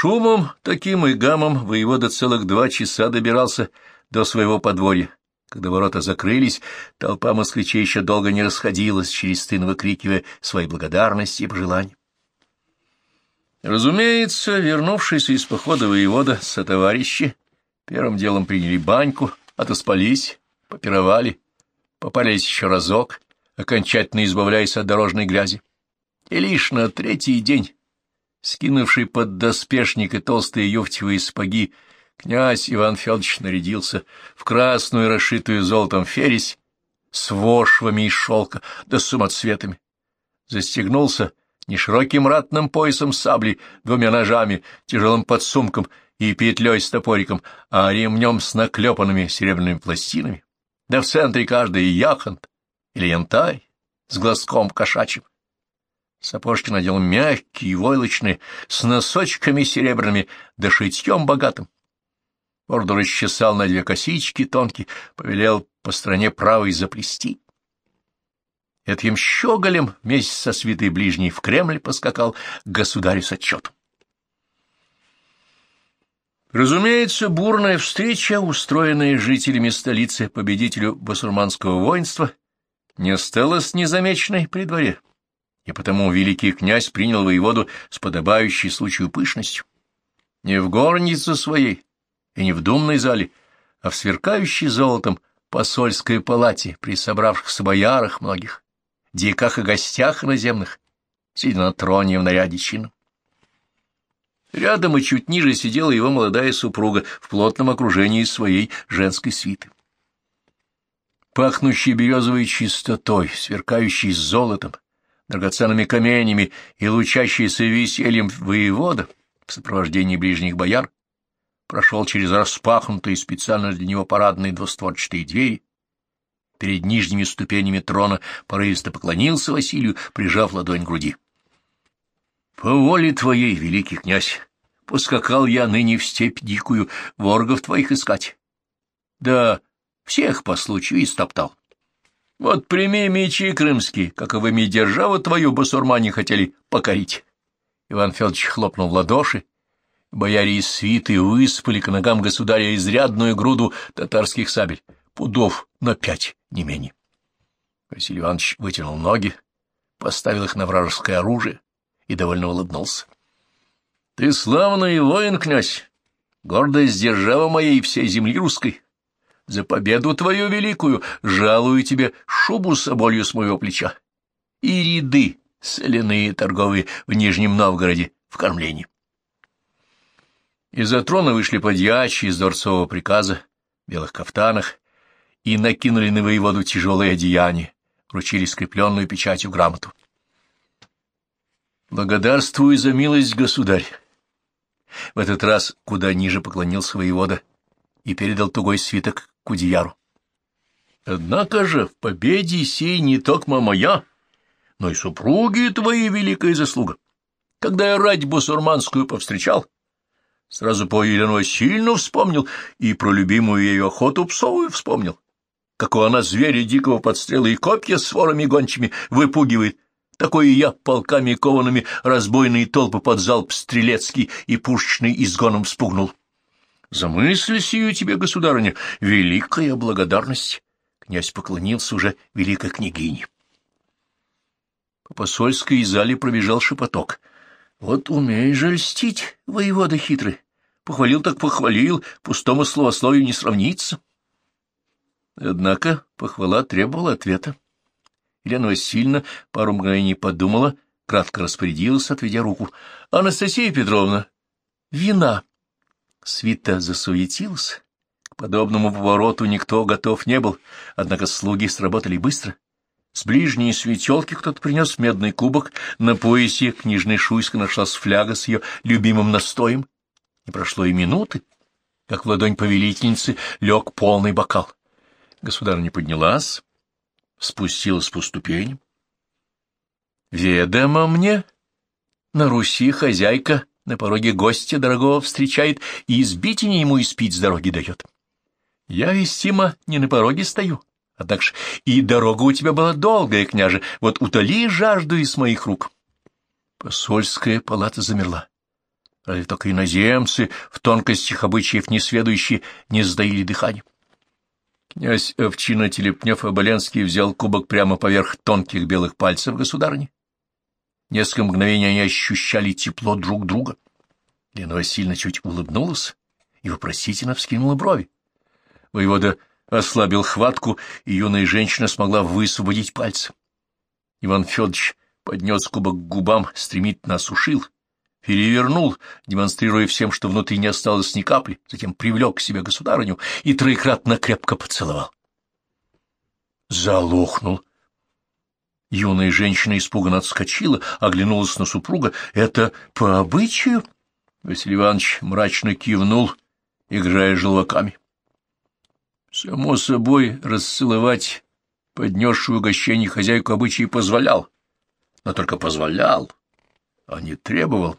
шумом таким и гамом воевода целых два часа добирался до своего подворья. Когда ворота закрылись, толпа москвичей еще долго не расходилась, через стын выкрикивая свои благодарности и пожелания. Разумеется, вернувшись из похода воевода со товарищи, первым делом приняли баньку, отоспались, попировали, попались еще разок, окончательно избавляясь от дорожной грязи. И лишь на третий день, скинувший под доспешник и толстые юфтевые сапоги, князь Иван Федорович нарядился в красную, расшитую золотом фересь, с вошвами из шелка да самоцветами. Застегнулся нешироким ратным поясом сабли, двумя ножами, тяжелым подсумком и петлей с топориком, а ремнем с наклепанными серебряными пластинами. Да в центре каждый яхонт или янтарь с глазком кошачьим. Сапожки надел мягкие, войлочные, с носочками серебряными, да шитьем богатым. Бороду расчесал на две косички тонкие, повелел по стране правой заплести. Этим щеголем вместе со свитой ближней в Кремль поскакал государю с отчетом. Разумеется, бурная встреча, устроенная жителями столицы победителю басурманского воинства, не осталась незамеченной при дворе, и потому великий князь принял воеводу с подобающей случаю пышностью. Не в горнице своей и не в думной зале, а в сверкающей золотом посольской палате при собравшихся боярах многих, диках и гостях иноземных, сидя на троне в наряде чином. Рядом и чуть ниже сидела его молодая супруга в плотном окружении своей женской свиты. Пахнущий березовой чистотой, сверкающий золотом, драгоценными каменями и лучащийся весельем воевода в сопровождении ближних бояр, прошел через распахнутые специально для него парадные двустворчатые двери, перед нижними ступенями трона порывисто поклонился Василию, прижав ладонь к груди. По воле твоей, великий князь, поскакал я ныне в степь дикую воргов твоих искать. Да всех по случаю истоптал. Вот прими мечи крымские, каковыми державу твою басурмане хотели покорить. Иван Федорович хлопнул в ладоши, бояре из свиты выспали к ногам государя изрядную груду татарских сабель, пудов на пять, не менее. Василий Иванович вытянул ноги, поставил их на вражеское оружие, и довольно улыбнулся. — Ты славный воин, князь, гордость держава моей всей земли русской. За победу твою великую жалую тебе шубу с соболью с моего плеча и ряды соляные торговые в Нижнем Новгороде в кормлении. Из-за трона вышли подьячи из дворцового приказа в белых кафтанах и накинули на воеводу тяжелое одеяние, вручили скрепленную печатью грамоту. Благодарствую за милость, государь. В этот раз куда ниже поклонился воевода и передал тугой свиток Кудеяру. Однако же в победе сей не только моя, но и супруги твои великая заслуга. Когда я рать бусурманскую повстречал, сразу по Елену Васильевну вспомнил и про любимую ее охоту псовую вспомнил. Какого она зверя дикого подстрела и копья с ворами гончими выпугивает, такой и я полками коваными разбойные толпы под залп стрелецкий и пушечный изгоном спугнул. За мысль сию тебе, государыня, великая благодарность. Князь поклонился уже великой княгине. По посольской зале пробежал шепоток. Вот умеешь же льстить, воевода хитрый. Похвалил так похвалил, пустому словословию не сравнится. Однако похвала требовала ответа. Елена Васильевна пару мгновений подумала, кратко распорядилась, отведя руку. — Анастасия Петровна, вина. Свита засуетилась. К подобному повороту никто готов не был, однако слуги сработали быстро. С ближней светелки кто-то принес медный кубок, на поясе книжной Шуйска нашлась фляга с ее любимым настоем. Не прошло и минуты, как в ладонь повелительницы лег полный бокал. Государыня поднялась, спустилась по ступеням. «Ведомо мне, на Руси хозяйка на пороге гостя дорогого встречает и избитине ему испить с дороги дает. Я, вестимо, не на пороге стою, а так ж и дорога у тебя была долгая, княже, вот утоли жажду из моих рук». Посольская палата замерла. Разве только иноземцы, в тонкостях обычаев несведущие, не сдаили дыхание. Князь Овчина Телепнев-Оболенский взял кубок прямо поверх тонких белых пальцев государни. Несколько мгновений они ощущали тепло друг друга. Лена Васильевна чуть улыбнулась и вопросительно вскинула брови. Воевода ослабил хватку, и юная женщина смогла высвободить пальцы. Иван Федорович поднес кубок к губам, стремительно осушил, перевернул, демонстрируя всем, что внутри не осталось ни капли, затем привлек к себе государыню и троекратно крепко поцеловал. Залохнул. Юная женщина испуганно отскочила, оглянулась на супруга. «Это по обычаю?» Василий Иванович мрачно кивнул, играя желваками. Само собой, расцеловать поднесшую угощение хозяйку обычаи позволял, но только позволял, а не требовал.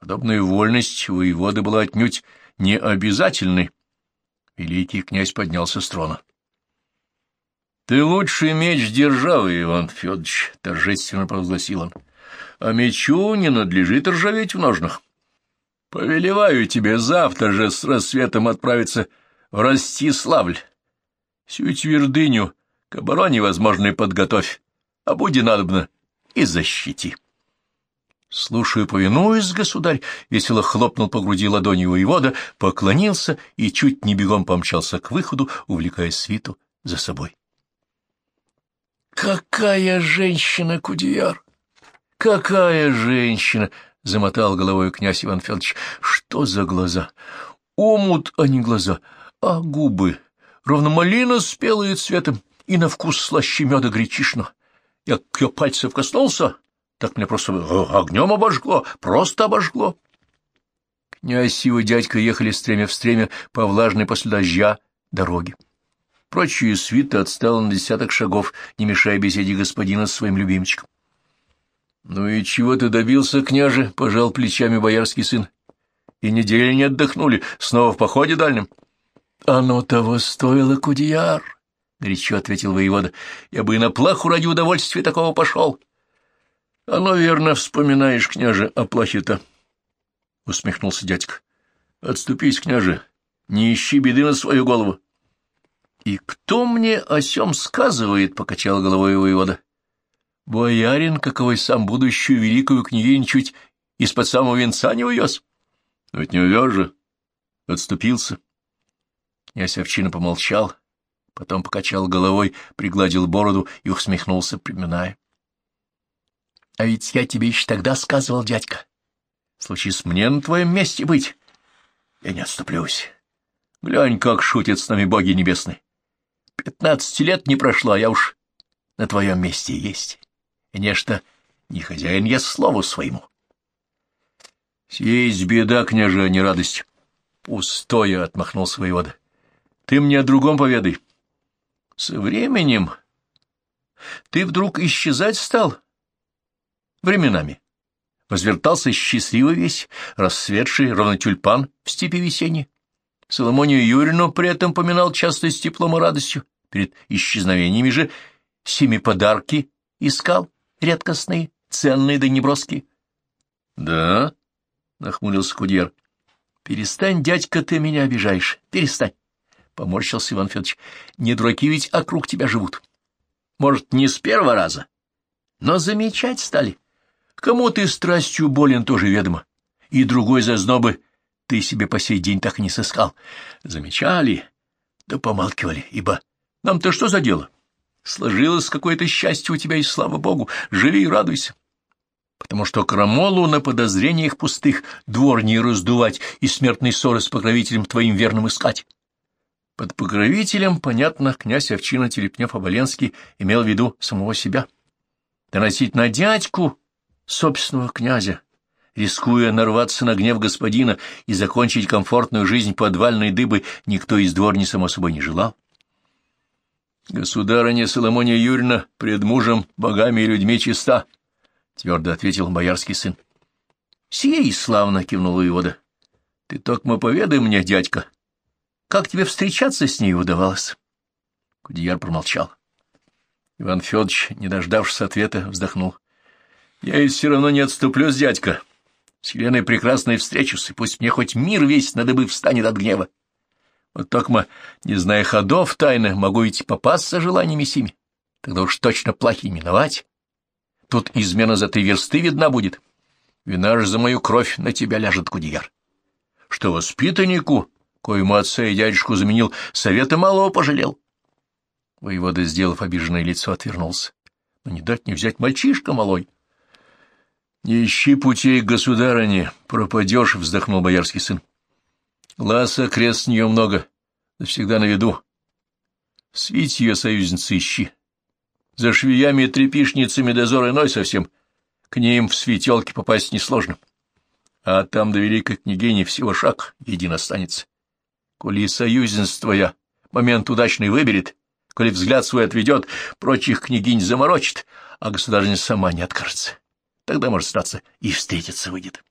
Подобная вольность у воеводы была отнюдь не обязательной. Великий князь поднялся с трона. — Ты лучший меч державы, Иван Федорович, — торжественно провозгласил он, — а мечу не надлежит ржаветь в ножнах. Повелеваю тебе завтра же с рассветом отправиться в Ростиславль. Всю твердыню к обороне возможной подготовь, а буди надобно и защити. Слушаю, повинуюсь, государь, весело хлопнул по груди ладонью воевода, поклонился и чуть не бегом помчался к выходу, увлекая свиту за собой. «Какая женщина, Кудеяр! Какая женщина!» — замотал головой князь Иван Федорович. «Что за глаза? Омут, а не глаза, а губы. Ровно малина спелая цветом и на вкус слаще меда гречишного. Я к ее пальцев коснулся, так мне просто огнем обожгло, просто обожгло. Князь и его дядька ехали стремя в стремя по влажной после дождя дороге. Прочие свиты отстала на десяток шагов, не мешая беседе господина с своим любимчиком. — Ну и чего ты добился, княже? — пожал плечами боярский сын. — И недели не отдохнули, снова в походе дальнем. — Оно того стоило, Кудияр, — горячо ответил воевода. — Я бы и на плаху ради удовольствия такого пошел. —— Оно верно вспоминаешь, княже, о плахе-то, — усмехнулся дядька. — Отступись, княже, не ищи беды на свою голову. — И кто мне о сем сказывает? — покачал головой воевода. — Боярин, каковой сам будущую великую княгиню чуть из-под самого венца не увез. — Ведь не увез же. Отступился. Князь Овчина помолчал, потом покачал головой, пригладил бороду и усмехнулся, приминая. — А ведь я тебе еще тогда сказывал, дядька. Случись мне на твоем месте быть, я не отступлюсь. Глянь, как шутят с нами боги небесные. Пятнадцати лет не прошло, а я уж на твоем месте есть. И нечто не хозяин я слову своему. Есть беда, княже, а не радость. Пустое, — отмахнулся воевода. Ты мне о другом поведай. Со временем ты вдруг исчезать стал, временами. Возвертался счастливый весь, расцветший, ровно тюльпан в степи весенней. Соломонию Юрину при этом поминал часто с теплом и радостью. Перед исчезновениями же семи подарки искал, редкостные, ценные да неброские. — Да? — нахмурился Кудьер. — Перестань, дядька, ты меня обижаешь. Перестань. — поморщился Иван Федорович. — Не дураки ведь округ тебя живут. Может, не с первого раза, но замечать стали. Кому ты страстью болен, тоже ведомо. И другой зазнобы ты себе по сей день так и не сыскал. Замечали, да помалкивали, ибо нам-то что за дело? Сложилось какое-то счастье у тебя, и слава богу, живи и радуйся. Потому что крамолу на подозрениях пустых двор не раздувать и смертный ссоры с покровителем твоим верным искать. Под покровителем, понятно, князь Овчина Телепнев-Оболенский имел в виду самого себя. Доносить на дядьку собственного князя, рискуя нарваться на гнев господина и закончить комфортную жизнь подвальной дыбы, никто из дворни, само собой, не желал. «Государыня Соломония Юрьевна пред мужем, богами и людьми чиста», — твердо ответил боярский сын. «Сие и славно», — кивнул воевода. «Ты только поведай мне, дядька, как тебе встречаться с ней удавалось?» Кудеяр промолчал. Иван Федорович, не дождавшись ответа, вздохнул. Я ведь все равно не отступлюсь, дядька. С Еленой прекрасной встречусь, и пусть мне хоть мир весь на дыбы встанет от гнева. Вот только, не зная ходов тайны, могу идти попасться желаниями сими. Тогда уж точно плохи миновать. Тут измена за три версты видна будет. Вина же за мою кровь на тебя ляжет, Кудияр. Что воспитаннику, коему отца и дядюшку заменил, совета малого пожалел. Воевода, сделав обиженное лицо, отвернулся. Но не дать не взять мальчишка малой. — Не ищи путей, государыни, пропадешь, — вздохнул боярский сын. — Ласа крест нее много, всегда на виду. Свить ее союзницы ищи. За швеями и трепишницами дозор иной совсем. К ним в светелке попасть несложно. А там до великой княгини всего шаг един останется. Коли союзница твоя момент удачный выберет, коли взгляд свой отведет, прочих княгинь заморочит, а государыня сама не откажется. Тогда, может, статься, и встретиться выйдет.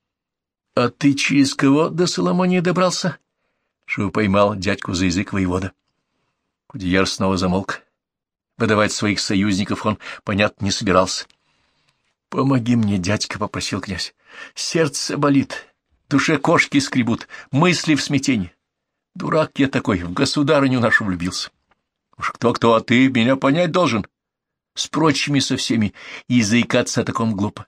— А ты через кого до Соломонии добрался? — Что поймал дядьку за язык воевода. Кудеяр снова замолк. Выдавать своих союзников он, понятно, не собирался. — Помоги мне, дядька, — попросил князь. — Сердце болит, душе кошки скребут, мысли в смятении. Дурак я такой, в государыню нашу влюбился. Уж кто-кто, а ты меня понять должен. С прочими со всеми и заикаться о таком глупо.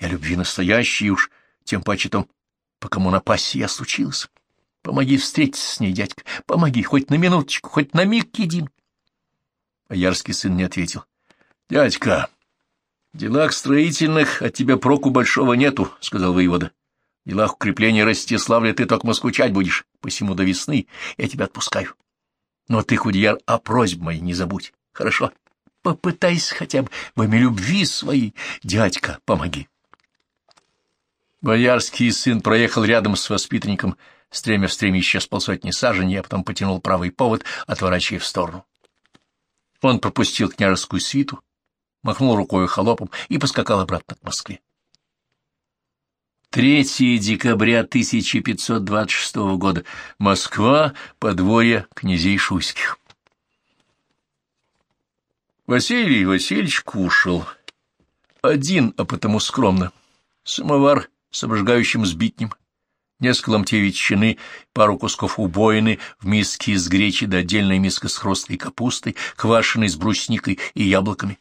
Я любви настоящей уж, тем паче том, по кому напасть я случилась. Помоги встретиться с ней, дядька, помоги, хоть на минуточку, хоть на миг един. Боярский сын не ответил. — Дядька, делах строительных от тебя проку большого нету, — сказал воевода. — В делах укрепления Ростиславля ты только скучать будешь, посему до весны я тебя отпускаю. Но ты, Худияр, о просьбе моей не забудь, хорошо? Попытайся хотя бы во имя любви своей, дядька, помоги. Боярский сын проехал рядом с воспитанником, стремя в стреме исчез полсотни саженей, а потом потянул правый повод, отворачивая в сторону. Он пропустил княжескую свиту, махнул рукой холопом и поскакал обратно к Москве. 3 декабря 1526 года. Москва, подворье князей Шуйских. Василий Васильевич кушал. Один, а потому скромно. Самовар с обжигающим сбитнем, несколько ломтей ветчины, пару кусков убоины в миске из гречи да отдельная миска с хрусткой капустой, квашеной с брусникой и яблоками.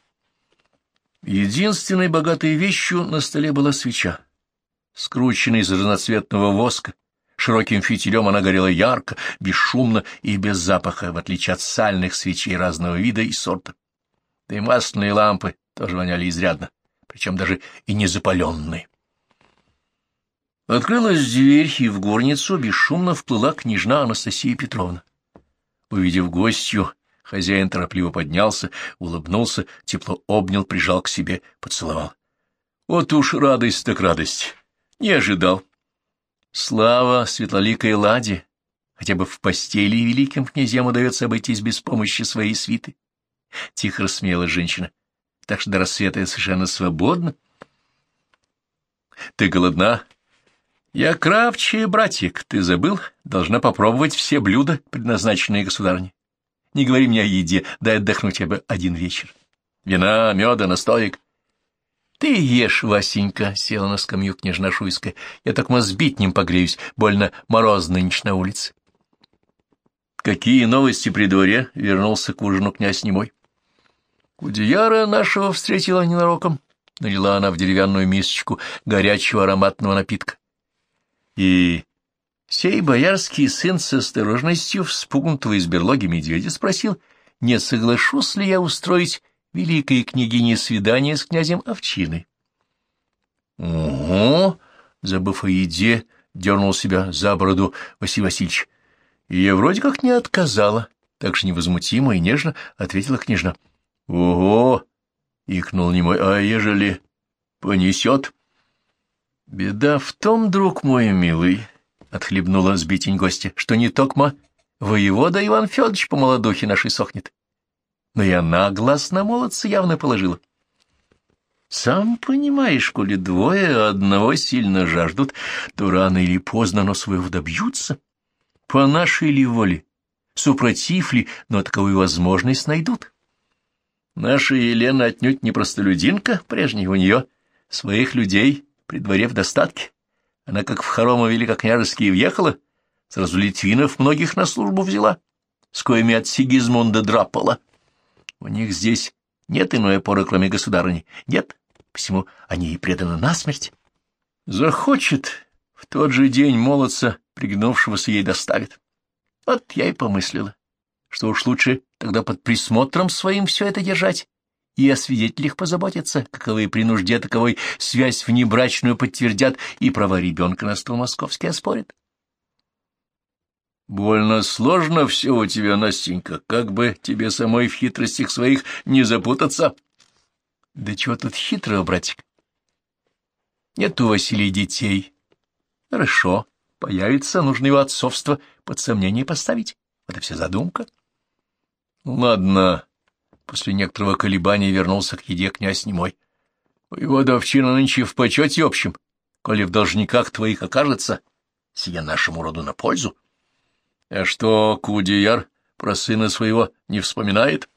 Единственной богатой вещью на столе была свеча. Скрученная из разноцветного воска, широким фитилем она горела ярко, бесшумно и без запаха, в отличие от сальных свечей разного вида и сорта. Да и масляные лампы тоже воняли изрядно, причем даже и не запаленные. Открылась дверь, и в горницу бесшумно вплыла княжна Анастасия Петровна. Увидев гостью, хозяин торопливо поднялся, улыбнулся, тепло обнял, прижал к себе, поцеловал. Вот уж радость так радость. Не ожидал. Слава светлоликой ладе, хотя бы в постели великим князьям удается обойтись без помощи своей свиты. Тихо рассмеялась женщина. Так что до рассвета я совершенно свободна. Ты голодна? Я кравчий, братик, ты забыл? Должна попробовать все блюда, предназначенные государне. Не говори мне о еде, дай отдохнуть хотя бы один вечер. Вина, меда, настоек. Ты ешь, Васенька, села на скамью княжна Шуйская. Я так мозбитнем погреюсь, больно морозно нынче на улице. Какие новости при дворе? Вернулся к ужину князь немой. Кудеяра нашего встретила ненароком. Налила она в деревянную мисочку горячего ароматного напитка. И сей боярский сын с осторожностью вспугнутого из берлоги медведя спросил, не соглашусь ли я устроить великой княгине свидание с князем Овчиной. — Ого! — забыв о еде, дернул себя за бороду Василий Васильевич. — Я вроде как не отказала, так же невозмутимо и нежно ответила княжна. — Ого! — икнул немой. — А ежели понесет? — Беда в том, друг мой милый, — отхлебнула сбитень гостя, — что не токма воевода Иван Федорович по молодухе нашей сохнет. Но и она глаз на молодца явно положила. Сам понимаешь, коли двое одного сильно жаждут, то рано или поздно оно своего добьются. По нашей ли воле, супротив ли, но таковую возможность найдут. Наша Елена отнюдь не простолюдинка прежняя, у нее своих людей при дворе в достатке. Она как в хоромы великокняжеские въехала, сразу Литвинов многих на службу взяла, с коими от Сигизмунда драпала. У них здесь нет иной опоры, кроме государыни. Нет, посему они и преданы насмерть. Захочет, в тот же день молодца, пригнувшегося, ей доставит. Вот я и помыслила, что уж лучше тогда под присмотром своим все это держать и о свидетелях позаботиться, каковые при нужде таковой связь внебрачную подтвердят и права ребенка на стол московский оспорят. Больно сложно все у тебя, Настенька, как бы тебе самой в хитростях своих не запутаться. Да чего тут хитрого, братик? Нет у Василия детей. Хорошо, появится, нужно его отцовство под сомнение поставить. Это вся задумка. Ладно. После некоторого колебания вернулся к еде князь немой. Его довчина нынче в почете общем. Коли в должниках твоих окажется, сия нашему роду на пользу. А что Кудияр про сына своего не вспоминает?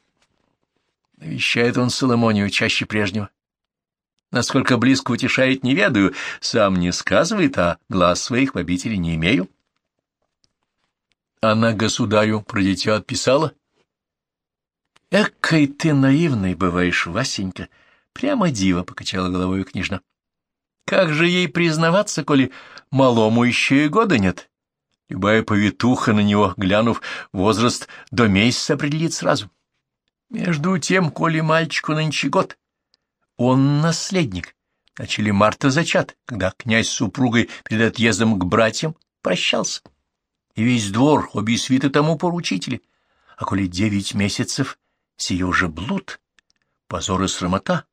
Навещает он Соломонию чаще прежнего. Насколько близко утешает, не ведаю, сам не сказывает, а глаз своих в обители не имею. Она государю про дитя отписала? Экой ты наивный бываешь, Васенька, прямо диво, — покачала головой княжна. Как же ей признаваться, коли малому еще и года нет? Любая повитуха на него, глянув, возраст до месяца определит сразу. Между тем, коли мальчику нынче год, он наследник. Начали марта зачат, когда князь с супругой перед отъездом к братьям прощался. И весь двор, обе свиты тому поручители. А коли девять месяцев, сие уже блуд, позор и срамота.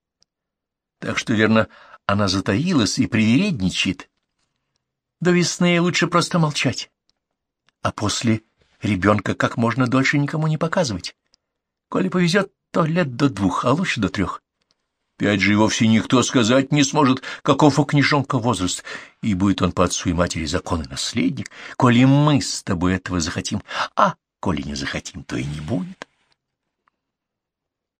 Так что, верно, она затаилась и привередничает. До весны лучше просто молчать а после ребенка как можно дольше никому не показывать. Коли повезет, то лет до двух, а лучше до трех. Пять же и вовсе никто сказать не сможет, каков у княжонка возраст, и будет он по отцу и матери законный наследник, коли мы с тобой этого захотим, а коли не захотим, то и не будет.